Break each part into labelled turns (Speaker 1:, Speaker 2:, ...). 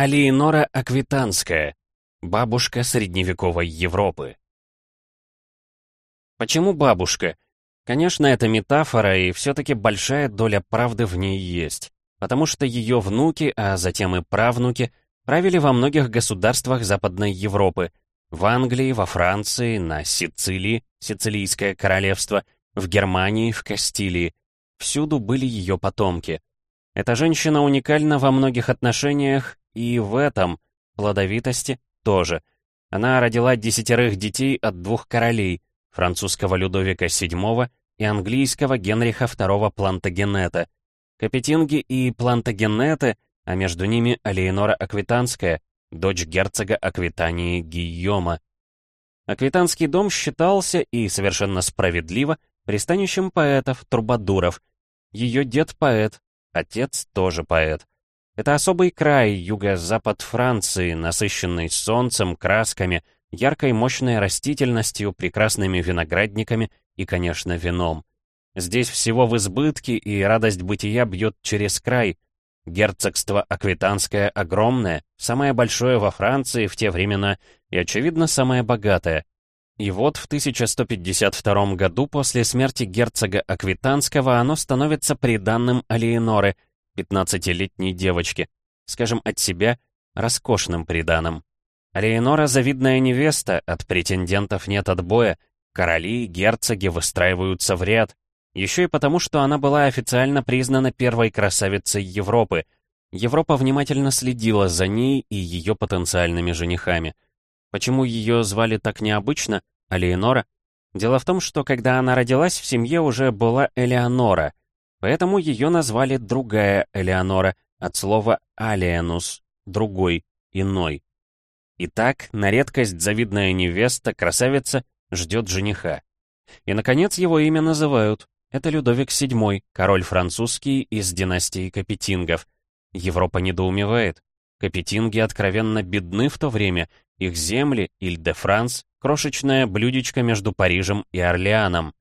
Speaker 1: Алиенора Аквитанская, бабушка средневековой Европы. Почему бабушка? Конечно, это метафора, и все-таки большая доля правды в ней есть. Потому что ее внуки, а затем и правнуки, правили во многих государствах Западной Европы. В Англии, во Франции, на Сицилии, Сицилийское королевство, в Германии, в Кастилии. Всюду были ее потомки. Эта женщина уникальна во многих отношениях, и в этом, плодовитости, тоже. Она родила десятерых детей от двух королей, французского Людовика VII и английского Генриха II Плантагенета. Капетинги и Плантагенеты, а между ними Алеонора Аквитанская, дочь герцога Аквитании Гийома. Аквитанский дом считался, и совершенно справедливо, пристанищем поэтов, трубадуров. Ее дед поэт, отец тоже поэт. Это особый край, юго-запад Франции, насыщенный солнцем, красками, яркой мощной растительностью, прекрасными виноградниками и, конечно, вином. Здесь всего в избытке, и радость бытия бьет через край. Герцогство Аквитанское огромное, самое большое во Франции в те времена и, очевидно, самое богатое. И вот в 1152 году после смерти герцога Аквитанского оно становится приданным Алиеноры — 15-летней девочке, скажем от себя, роскошным приданым. Алеонора завидная невеста, от претендентов нет отбоя, короли, герцоги выстраиваются в ряд, еще и потому, что она была официально признана первой красавицей Европы. Европа внимательно следила за ней и ее потенциальными женихами. Почему ее звали так необычно, Алеонора? Дело в том, что когда она родилась, в семье уже была Элеонора — Поэтому ее назвали другая Элеонора, от слова «алиенус» — другой, иной. Итак, на редкость завидная невеста, красавица, ждет жениха. И, наконец, его имя называют. Это Людовик VII, король французский из династии Капетингов. Европа недоумевает. Капетинги откровенно бедны в то время, их земли, Иль-де-Франс, крошечное блюдечко между Парижем и Орлеаном.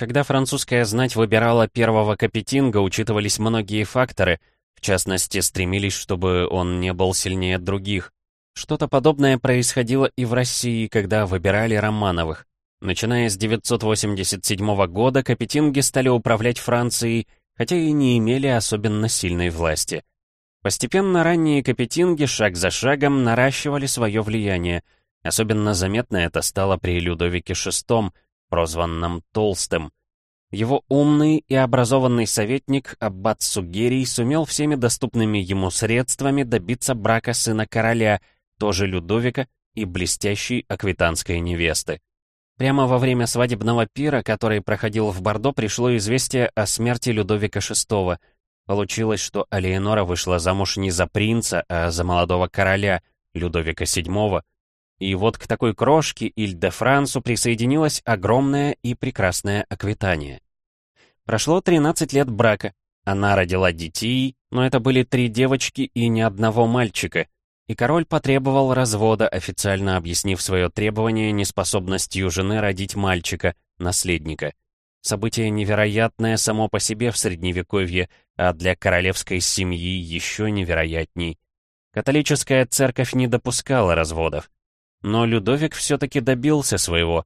Speaker 1: Когда французская знать выбирала первого капетинга, учитывались многие факторы, в частности, стремились, чтобы он не был сильнее других. Что-то подобное происходило и в России, когда выбирали Романовых. Начиная с 987 года, капетинги стали управлять Францией, хотя и не имели особенно сильной власти. Постепенно ранние капетинги шаг за шагом наращивали свое влияние. Особенно заметно это стало при Людовике VI, прозванном Толстым. Его умный и образованный советник Аббат Сугерий сумел всеми доступными ему средствами добиться брака сына короля, тоже Людовика, и блестящей аквитанской невесты. Прямо во время свадебного пира, который проходил в Бордо, пришло известие о смерти Людовика VI. Получилось, что Алеонора вышла замуж не за принца, а за молодого короля, Людовика VII, и вот к такой крошке Иль-де-Франсу присоединилась огромная и прекрасная Аквитания. Прошло 13 лет брака. Она родила детей, но это были три девочки и ни одного мальчика. И король потребовал развода, официально объяснив свое требование неспособностью жены родить мальчика, наследника. Событие невероятное само по себе в Средневековье, а для королевской семьи еще невероятней. Католическая церковь не допускала разводов. Но Людовик все-таки добился своего.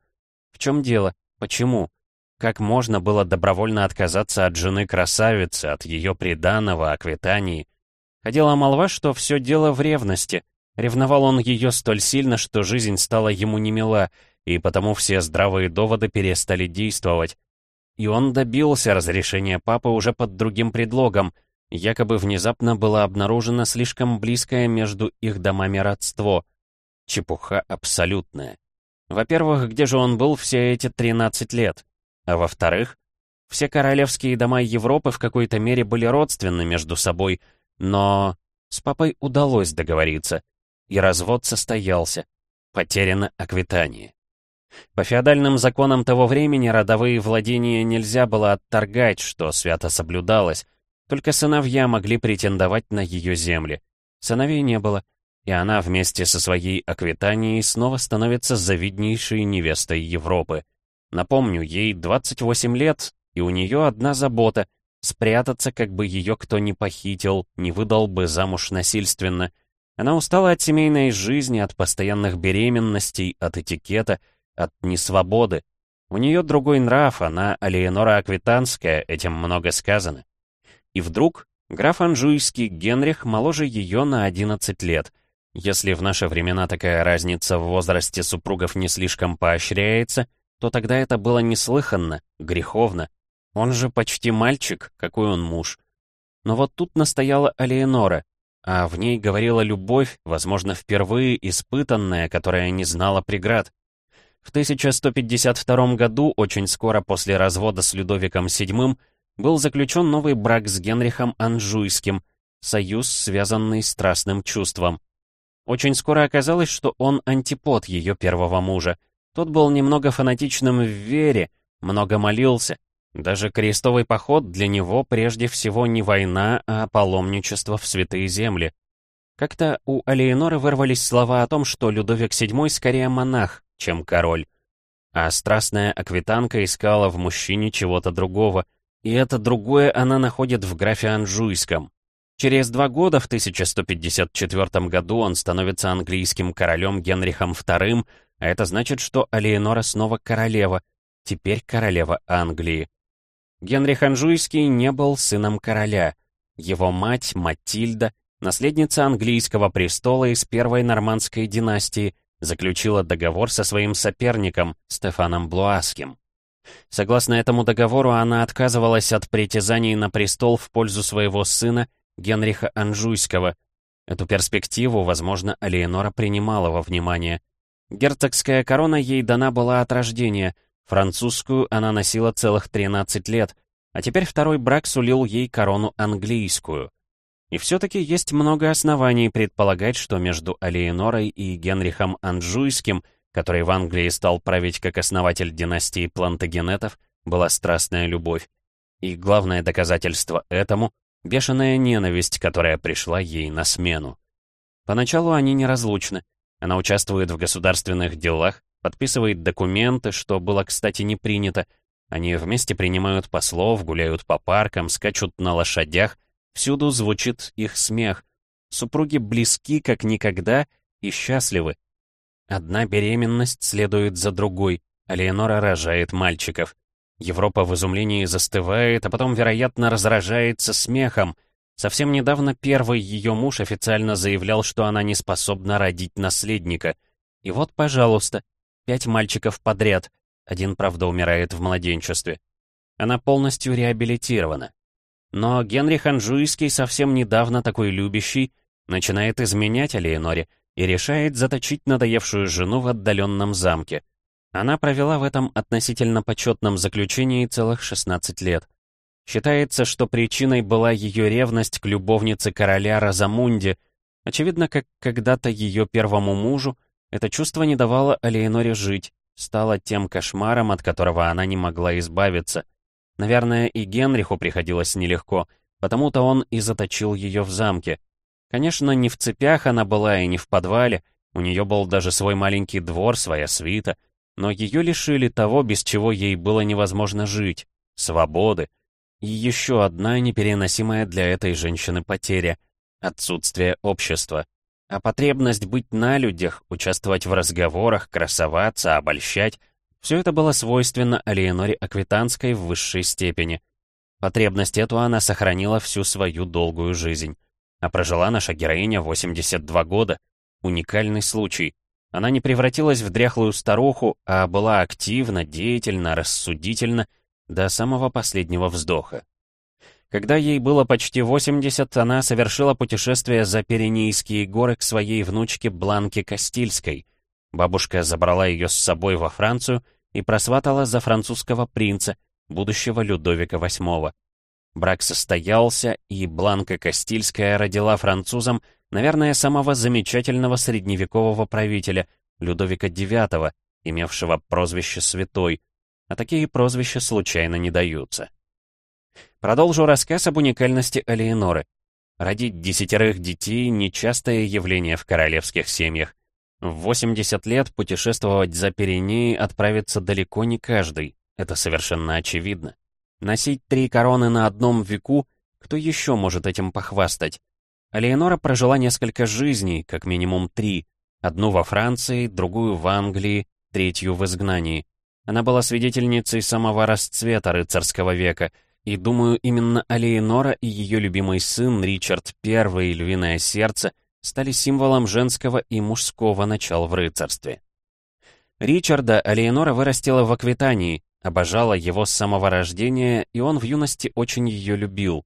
Speaker 1: В чем дело? Почему? Как можно было добровольно отказаться от жены красавицы, от ее приданого, Аквитании? Ходила молва, что все дело в ревности. Ревновал он ее столь сильно, что жизнь стала ему немила, и потому все здравые доводы перестали действовать. И он добился разрешения папы уже под другим предлогом. Якобы внезапно было обнаружено слишком близкое между их домами родство — Чепуха абсолютная. Во-первых, где же он был все эти 13 лет? А во-вторых, все королевские дома Европы в какой-то мере были родственны между собой, но с папой удалось договориться, и развод состоялся. Потеряно Аквитания. По феодальным законам того времени родовые владения нельзя было отторгать, что свято соблюдалось, только сыновья могли претендовать на ее земли. Сыновей не было, и она вместе со своей Аквитанией снова становится завиднейшей невестой Европы. Напомню, ей 28 лет, и у нее одна забота — спрятаться, как бы ее кто не похитил, не выдал бы замуж насильственно. Она устала от семейной жизни, от постоянных беременностей, от этикета, от несвободы. У нее другой нрав, она Алиенора Аквитанская, этим много сказано. И вдруг граф Анжуйский Генрих моложе ее на 11 лет. Если в наши времена такая разница в возрасте супругов не слишком поощряется, то тогда это было неслыханно, греховно. Он же почти мальчик, какой он муж. Но вот тут настояла Алиенора, а в ней говорила любовь, возможно, впервые испытанная, которая не знала преград. В 1152 году, очень скоро после развода с Людовиком VII, был заключен новый брак с Генрихом Анжуйским, союз, связанный страстным чувством. Очень скоро оказалось, что он антипод ее первого мужа. Тот был немного фанатичным в вере, много молился. Даже крестовый поход для него прежде всего не война, а паломничество в святые земли. Как-то у Алиеноры вырвались слова о том, что Людовик VII скорее монах, чем король. А страстная аквитанка искала в мужчине чего-то другого, и это другое она находит в графе Анжуйском. Через два года, в 1154 году, он становится английским королем Генрихом II, а это значит, что Алиенора снова королева, теперь королева Англии. Генрих Анжуйский не был сыном короля. Его мать, Матильда, наследница английского престола из первой нормандской династии, заключила договор со своим соперником, Стефаном Блуаским. Согласно этому договору, она отказывалась от притязаний на престол в пользу своего сына Генриха Анжуйского. Эту перспективу, возможно, Алиенора принимала во внимание. Герцогская корона ей дана была от рождения, французскую она носила целых 13 лет, а теперь второй брак сулил ей корону английскую. И все-таки есть много оснований предполагать, что между Алиенорой и Генрихом Анжуйским, который в Англии стал править как основатель династии Плантагенетов, была страстная любовь. И главное доказательство этому Бешеная ненависть, которая пришла ей на смену. Поначалу они неразлучны. Она участвует в государственных делах, подписывает документы, что было, кстати, не принято. Они вместе принимают послов, гуляют по паркам, скачут на лошадях. Всюду звучит их смех. Супруги близки, как никогда, и счастливы. Одна беременность следует за другой. а рожает мальчиков. Европа в изумлении застывает, а потом, вероятно, разражается смехом. Совсем недавно первый ее муж официально заявлял, что она не способна родить наследника. И вот, пожалуйста, пять мальчиков подряд. Один, правда, умирает в младенчестве. Она полностью реабилитирована. Но Генрих Анжуйский, совсем недавно такой любящий, начинает изменять Алиеноре и решает заточить надоевшую жену в отдаленном замке — она провела в этом относительно почетном заключении целых 16 лет. Считается, что причиной была ее ревность к любовнице короля Розамунде. Очевидно, как когда-то ее первому мужу, это чувство не давало Алиеноре жить, стало тем кошмаром, от которого она не могла избавиться. Наверное, и Генриху приходилось нелегко, потому-то он и заточил ее в замке. Конечно, не в цепях она была и не в подвале, у нее был даже свой маленький двор, своя свита — но ее лишили того, без чего ей было невозможно жить — свободы. И еще одна непереносимая для этой женщины потеря — отсутствие общества. А потребность быть на людях, участвовать в разговорах, красоваться, обольщать — все это было свойственно Алиеноре Аквитанской в высшей степени. Потребность эту она сохранила всю свою долгую жизнь. А прожила наша героиня 82 года. Уникальный случай — она не превратилась в дряхлую старуху, а была активна, деятельна, рассудительна до самого последнего вздоха. Когда ей было почти 80, она совершила путешествие за Пиренейские горы к своей внучке Бланке Кастильской. Бабушка забрала ее с собой во Францию и просватала за французского принца, будущего Людовика VIII. Брак состоялся, и Бланка Кастильская родила французам Наверное, самого замечательного средневекового правителя, Людовика IX, имевшего прозвище «Святой», а такие прозвища случайно не даются. Продолжу рассказ об уникальности Алиеноры. Родить десятерых детей — нечастое явление в королевских семьях. В 80 лет путешествовать за Пиренеи отправится далеко не каждый, это совершенно очевидно. Носить три короны на одном веку — кто еще может этим похвастать? Алеонора прожила несколько жизней, как минимум три. Одну во Франции, другую в Англии, третью в изгнании. Она была свидетельницей самого расцвета рыцарского века, и, думаю, именно Алеонора и ее любимый сын Ричард I, львиное сердце, стали символом женского и мужского начала в рыцарстве. Ричарда Алеонора вырастила в Аквитании, обожала его с самого рождения, и он в юности очень ее любил.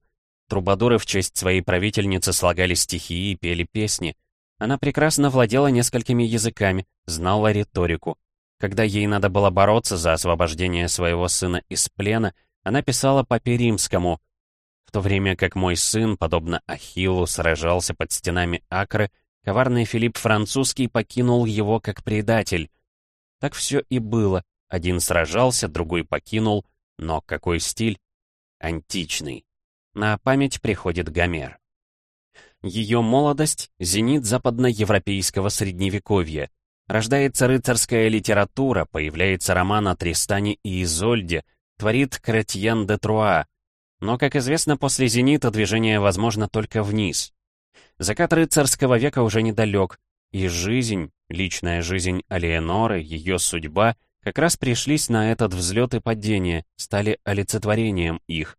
Speaker 1: Трубадуры в честь своей правительницы слагали стихи и пели песни. Она прекрасно владела несколькими языками, знала риторику. Когда ей надо было бороться за освобождение своего сына из плена, она писала папе римскому. В то время как мой сын, подобно Ахиллу, сражался под стенами Акры, коварный Филипп Французский покинул его как предатель. Так все и было. Один сражался, другой покинул. Но какой стиль? Античный. На память приходит Гомер. Ее молодость — зенит западноевропейского средневековья. Рождается рыцарская литература, появляется роман о Тристане и Изольде, творит Кретьен де Труа. Но, как известно, после «Зенита» движение возможно только вниз. Закат рыцарского века уже недалек, и жизнь, личная жизнь Алиеноры, ее судьба, как раз пришлись на этот взлет и падение, стали олицетворением их.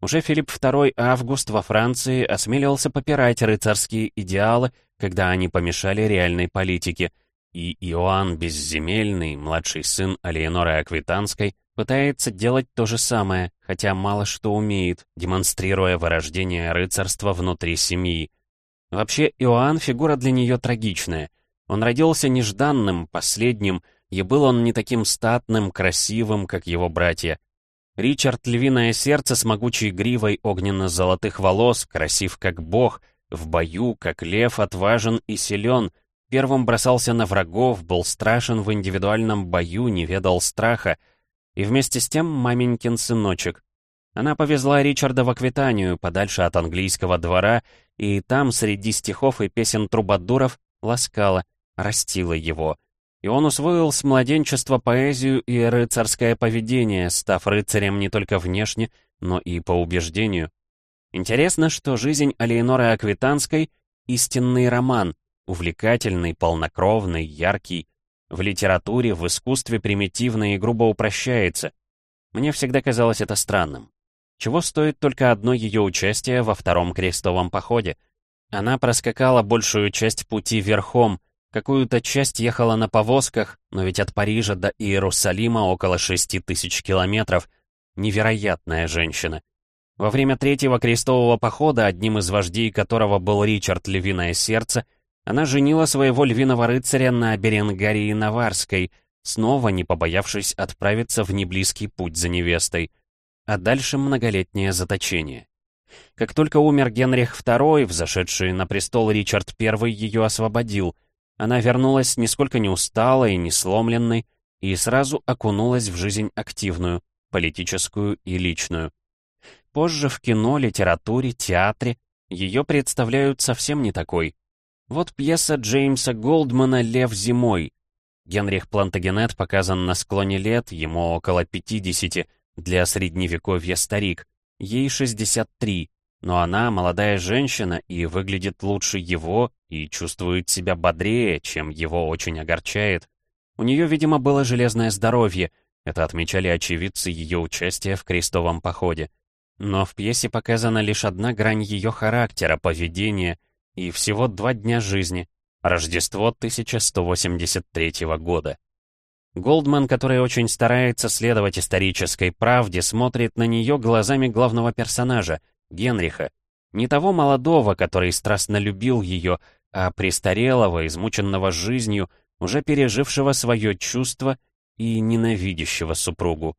Speaker 1: Уже Филипп II Август во Франции осмелился попирать рыцарские идеалы, когда они помешали реальной политике — и Иоанн Безземельный, младший сын Алиеноры Аквитанской, пытается делать то же самое, хотя мало что умеет, демонстрируя вырождение рыцарства внутри семьи. Вообще, Иоанн — фигура для нее трагичная. Он родился нежданным, последним, и был он не таким статным, красивым, как его братья. Ричард — львиное сердце с могучей гривой огненно-золотых волос, красив как бог, в бою, как лев, отважен и силен — Первым бросался на врагов, был страшен в индивидуальном бою, не ведал страха. И вместе с тем маменькин сыночек. Она повезла Ричарда в Аквитанию, подальше от английского двора, и там, среди стихов и песен трубадуров, ласкала, растила его. И он усвоил с младенчества поэзию и рыцарское поведение, став рыцарем не только внешне, но и по убеждению. Интересно, что жизнь Алиеноры Аквитанской — истинный роман — увлекательный, полнокровный, яркий. В литературе, в искусстве примитивно и грубо упрощается. Мне всегда казалось это странным. Чего стоит только одно ее участие во втором крестовом походе? Она проскакала большую часть пути верхом, какую-то часть ехала на повозках, но ведь от Парижа до Иерусалима около шести тысяч километров. Невероятная женщина. Во время третьего крестового похода, одним из вождей которого был Ричард Львиное Сердце, она женила своего львиного рыцаря на Беренгарии Наварской, снова не побоявшись отправиться в неблизкий путь за невестой. А дальше многолетнее заточение. Как только умер Генрих II, взошедший на престол Ричард I ее освободил. Она вернулась нисколько не усталой, не сломленной, и сразу окунулась в жизнь активную, политическую и личную. Позже в кино, литературе, театре ее представляют совсем не такой. Вот пьеса Джеймса Голдмана «Лев зимой». Генрих Плантагенет показан на склоне лет, ему около 50, для средневековья старик. Ей 63, но она молодая женщина и выглядит лучше его и чувствует себя бодрее, чем его очень огорчает. У нее, видимо, было железное здоровье, это отмечали очевидцы ее участия в крестовом походе. Но в пьесе показана лишь одна грань ее характера, поведения — и всего два дня жизни. Рождество 1183 года. Голдман, который очень старается следовать исторической правде, смотрит на нее глазами главного персонажа, Генриха. Не того молодого, который страстно любил ее, а престарелого, измученного жизнью, уже пережившего свое чувство и ненавидящего супругу.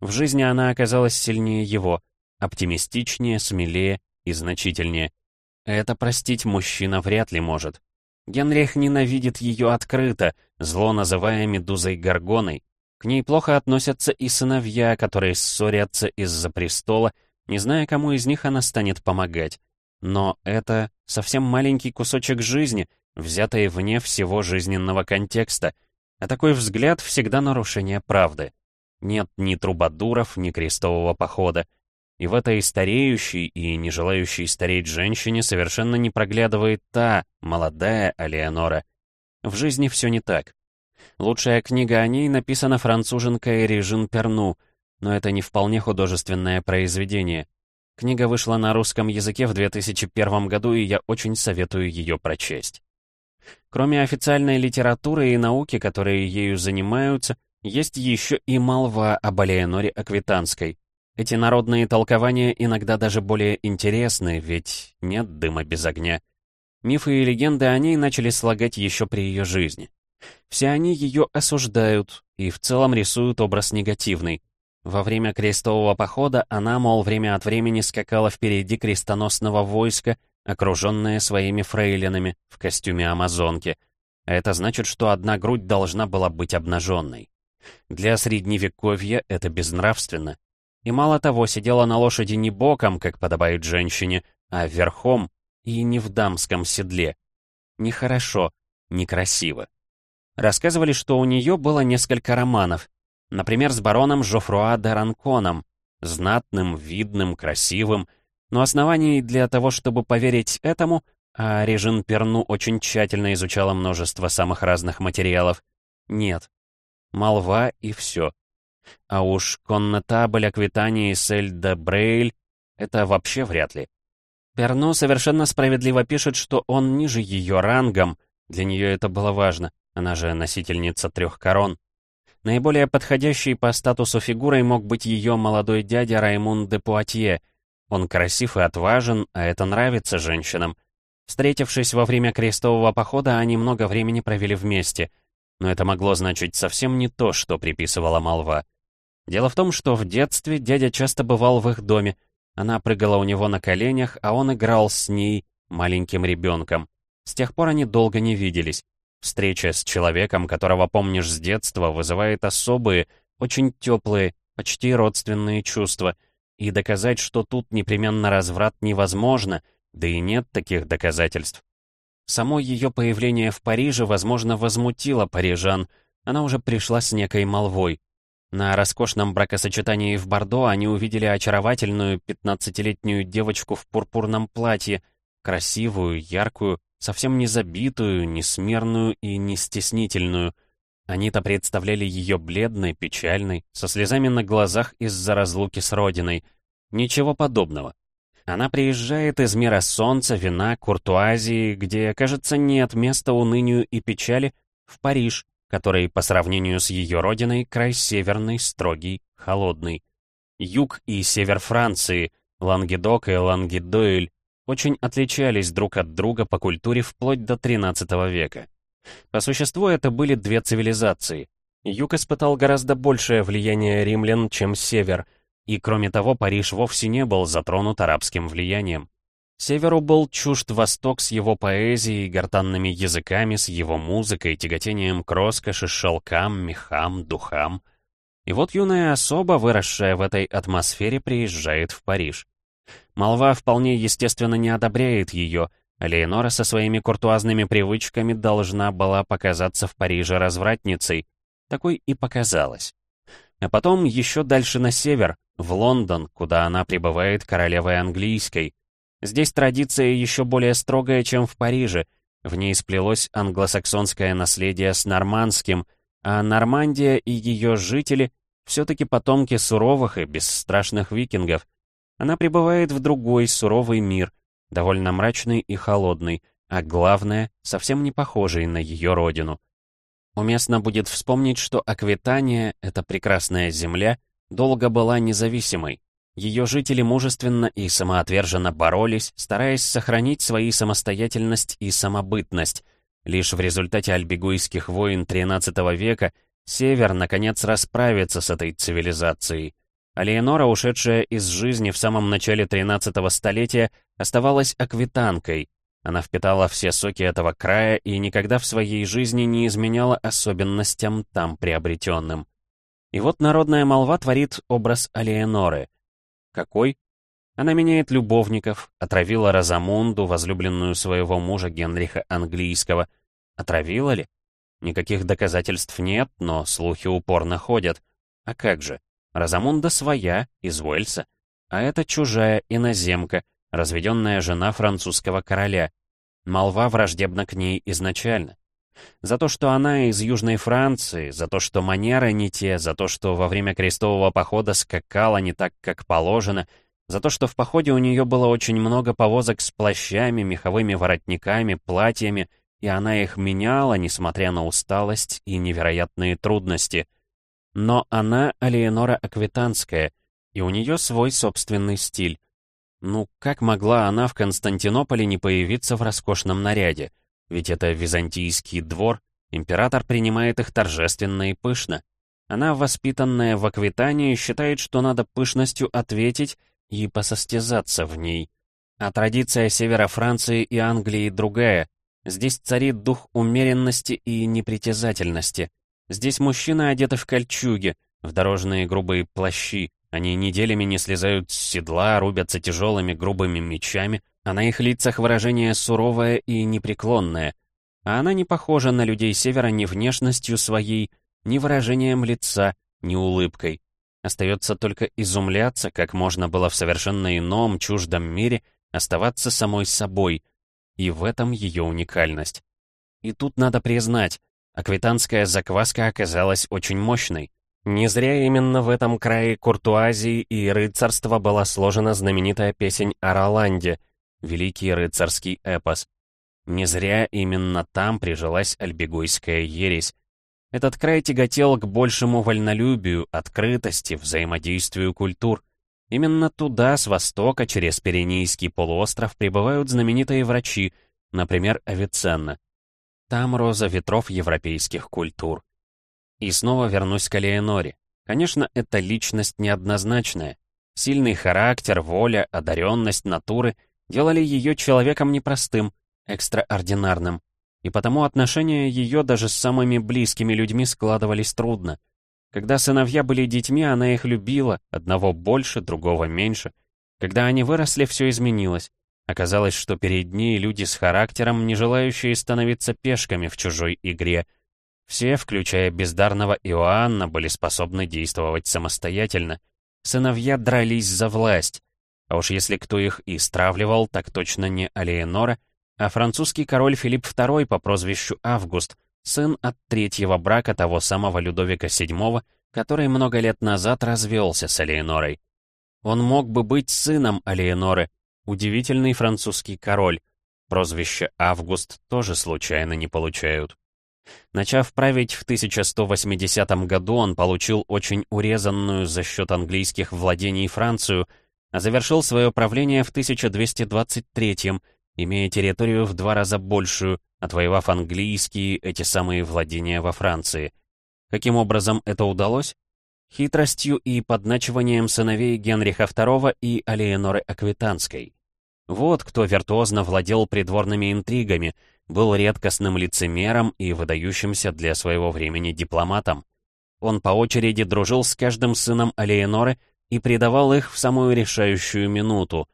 Speaker 1: В жизни она оказалась сильнее его, оптимистичнее, смелее и значительнее. Это простить мужчина вряд ли может. Генрих ненавидит ее открыто, зло называя Медузой Горгоной. К ней плохо относятся и сыновья, которые ссорятся из-за престола, не зная, кому из них она станет помогать. Но это совсем маленький кусочек жизни, взятый вне всего жизненного контекста, а такой взгляд всегда нарушение правды. Нет ни трубадуров, ни крестового похода. И в этой стареющей и не желающей стареть женщине совершенно не проглядывает та, молодая Алеонора. В жизни все не так. Лучшая книга о ней написана француженкой Режин Перну, но это не вполне художественное произведение. Книга вышла на русском языке в 2001 году, и я очень советую ее прочесть. Кроме официальной литературы и науки, которые ею занимаются, есть еще и молва об Алеоноре Аквитанской. Эти народные толкования иногда даже более интересны, ведь нет дыма без огня. Мифы и легенды о ней начали слагать еще при ее жизни. Все они ее осуждают и в целом рисуют образ негативный. Во время крестового похода она, мол, время от времени скакала впереди крестоносного войска, окруженная своими фрейлинами в костюме амазонки. А это значит, что одна грудь должна была быть обнаженной. Для средневековья это безнравственно. И мало того, сидела на лошади не боком, как подобает женщине, а верхом и не в дамском седле. Нехорошо, некрасиво. Рассказывали, что у нее было несколько романов, например, с бароном Жофруа де Ранконом, знатным, видным, красивым, но оснований для того, чтобы поверить этому, а Режин Перну очень тщательно изучала множество самых разных материалов, нет. Молва и все. А уж коннетабль Аквитании Сель де Брейль — это вообще вряд ли. Перну совершенно справедливо пишет, что он ниже ее рангом, для нее это было важно, она же носительница трех корон. Наиболее подходящей по статусу фигурой мог быть ее молодой дядя Раймун де Пуатье. Он красив и отважен, а это нравится женщинам. Встретившись во время крестового похода, они много времени провели вместе. Но это могло значить совсем не то, что приписывала молва. Дело в том, что в детстве дядя часто бывал в их доме. Она прыгала у него на коленях, а он играл с ней, маленьким ребенком. С тех пор они долго не виделись. Встреча с человеком, которого помнишь с детства, вызывает особые, очень теплые, почти родственные чувства. И доказать, что тут непременно разврат невозможно, да и нет таких доказательств. Само ее появление в Париже, возможно, возмутило парижан. Она уже пришла с некой молвой. На роскошном бракосочетании в Бордо они увидели очаровательную 15-летнюю девочку в пурпурном платье, красивую, яркую, совсем не забитую, не смирную и не стеснительную. Они-то представляли ее бледной, печальной, со слезами на глазах из-за разлуки с родиной. Ничего подобного. Она приезжает из мира солнца, вина, куртуазии, где, кажется, нет места унынию и печали, в Париж, который по сравнению с ее родиной край северный, строгий, холодный. Юг и север Франции, Лангедок и Лангедойль очень отличались друг от друга по культуре вплоть до XIII века. По существу это были две цивилизации. Юг испытал гораздо большее влияние римлян, чем север, и кроме того Париж вовсе не был затронут арабским влиянием. Северу был чужд Восток с его поэзией, гортанными языками, с его музыкой, тяготением к роскоши, шелкам, мехам, духам. И вот юная особа, выросшая в этой атмосфере, приезжает в Париж. Молва вполне естественно не одобряет ее, а Леонора со своими куртуазными привычками должна была показаться в Париже развратницей. Такой и показалась. А потом еще дальше на север, в Лондон, куда она прибывает королевой английской, Здесь традиция еще более строгая, чем в Париже. В ней сплелось англосаксонское наследие с нормандским, а Нормандия и ее жители все-таки потомки суровых и бесстрашных викингов. Она прибывает в другой суровый мир, довольно мрачный и холодный, а главное, совсем не похожий на ее родину. Уместно будет вспомнить, что Аквитания, эта прекрасная земля, долго была независимой. Ее жители мужественно и самоотверженно боролись, стараясь сохранить свои самостоятельность и самобытность. Лишь в результате альбегуйских войн XIII века Север, наконец, расправится с этой цивилизацией. А ушедшая из жизни в самом начале XIII столетия, оставалась аквитанкой. Она впитала все соки этого края и никогда в своей жизни не изменяла особенностям там приобретенным. И вот народная молва творит образ Алиеноры — какой? Она меняет любовников, отравила Розамунду, возлюбленную своего мужа Генриха Английского. Отравила ли? Никаких доказательств нет, но слухи упорно ходят. А как же? Розамунда своя, из Уэльса. А это чужая иноземка, разведенная жена французского короля. Молва враждебна к ней изначально. За то, что она из Южной Франции, за то, что манеры не те, за то, что во время крестового похода скакала не так, как положено, за то, что в походе у нее было очень много повозок с плащами, меховыми воротниками, платьями, и она их меняла, несмотря на усталость и невероятные трудности. Но она Алиенора Аквитанская, и у нее свой собственный стиль. Ну, как могла она в Константинополе не появиться в роскошном наряде? Ведь это византийский двор, император принимает их торжественно и пышно. Она, воспитанная в Аквитании, считает, что надо пышностью ответить и посостязаться в ней. А традиция севера Франции и Англии другая. Здесь царит дух умеренности и непритязательности. Здесь мужчины одеты в кольчуги, в дорожные грубые плащи, они неделями не слезают с седла, рубятся тяжелыми грубыми мечами, а на их лицах выражение суровое и непреклонное. А она не похожа на людей Севера ни внешностью своей, ни выражением лица, ни улыбкой. Остается только изумляться, как можно было в совершенно ином, чуждом мире оставаться самой собой. И в этом ее уникальность. И тут надо признать, аквитанская закваска оказалась очень мощной. Не зря именно в этом крае куртуазии и рыцарства была сложена знаменитая песень о Роланде, великий рыцарский эпос. Не зря именно там прижилась альбегойская ересь. Этот край тяготел к большему вольнолюбию, открытости, взаимодействию культур. Именно туда, с востока, через Пиренейский полуостров, прибывают знаменитые врачи, например, Авиценна. Там роза ветров европейских культур. И снова вернусь к Алиеноре. Конечно, эта личность неоднозначная. Сильный характер, воля, одаренность натуры делали ее человеком непростым, экстраординарным. И потому отношения ее даже с самыми близкими людьми складывались трудно. Когда сыновья были детьми, она их любила, одного больше, другого меньше. Когда они выросли, все изменилось. Оказалось, что перед ней люди с характером, не желающие становиться пешками в чужой игре — все, включая бездарного Иоанна, были способны действовать самостоятельно. Сыновья дрались за власть. А уж если кто их и стравливал, так точно не Алиенора, а французский король Филипп II по прозвищу Август, сын от третьего брака того самого Людовика VII, который много лет назад развелся с Алиенорой. Он мог бы быть сыном Алиеноры, удивительный французский король. Прозвище Август тоже случайно не получают. Начав править в 1180 году, он получил очень урезанную за счет английских владений Францию, а завершил свое правление в 1223 имея территорию в два раза большую, отвоевав английские эти самые владения во Франции. Каким образом это удалось? Хитростью и подначиванием сыновей Генриха II и Алиеноры Аквитанской. Вот кто виртуозно владел придворными интригами — был редкостным лицемером и выдающимся для своего времени дипломатом. Он по очереди дружил с каждым сыном Алиеноры и предавал их в самую решающую минуту.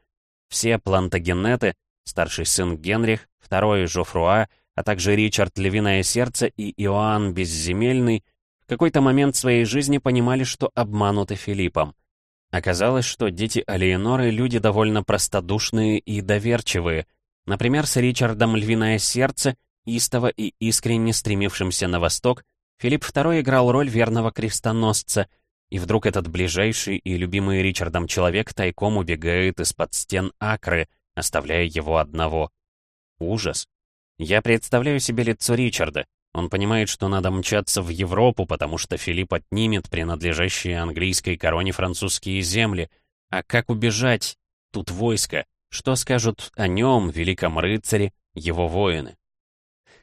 Speaker 1: Все плантагенеты, старший сын Генрих, второй Жофруа, а также Ричард Львиное Сердце и Иоанн Безземельный, какой-то момент своей жизни понимали, что обмануты Филиппом. Оказалось, что дети Алиеноры — люди довольно простодушные и доверчивые — Например, с Ричардом «Львиное сердце», истово и искренне стремившимся на восток, Филипп II играл роль верного крестоносца, и вдруг этот ближайший и любимый Ричардом человек тайком убегает из-под стен Акры, оставляя его одного. Ужас. Я представляю себе лицо Ричарда. Он понимает, что надо мчаться в Европу, потому что Филипп отнимет принадлежащие английской короне французские земли. А как убежать? Тут войско. Что скажут о нем, великом рыцаре, его воины?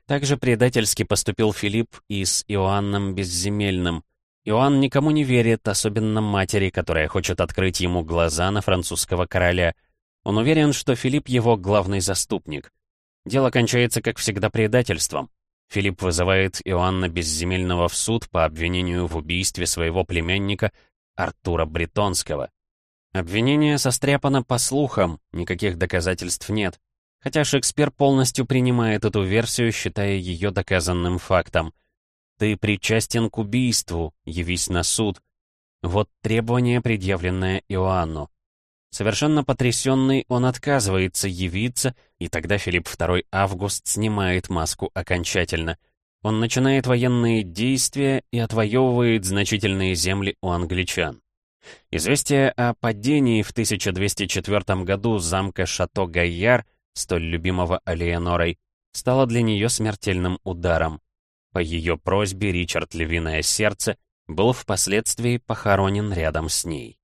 Speaker 1: Также предательски поступил Филипп и с Иоанном Безземельным. Иоанн никому не верит, особенно матери, которая хочет открыть ему глаза на французского короля. Он уверен, что Филипп его главный заступник. Дело кончается, как всегда, предательством. Филипп вызывает Иоанна Безземельного в суд по обвинению в убийстве своего племянника Артура Бретонского. Обвинение состряпано по слухам, никаких доказательств нет. Хотя Шекспир полностью принимает эту версию, считая ее доказанным фактом. «Ты причастен к убийству, явись на суд». Вот требование, предъявленное Иоанну. Совершенно потрясенный, он отказывается явиться, и тогда Филипп II Август снимает маску окончательно. Он начинает военные действия и отвоевывает значительные земли у англичан. Известие о падении в 1204 году замка Шато-Гайяр, столь любимого Алиенорой, стало для нее смертельным ударом. По ее просьбе Ричард Львиное Сердце был впоследствии похоронен рядом с ней.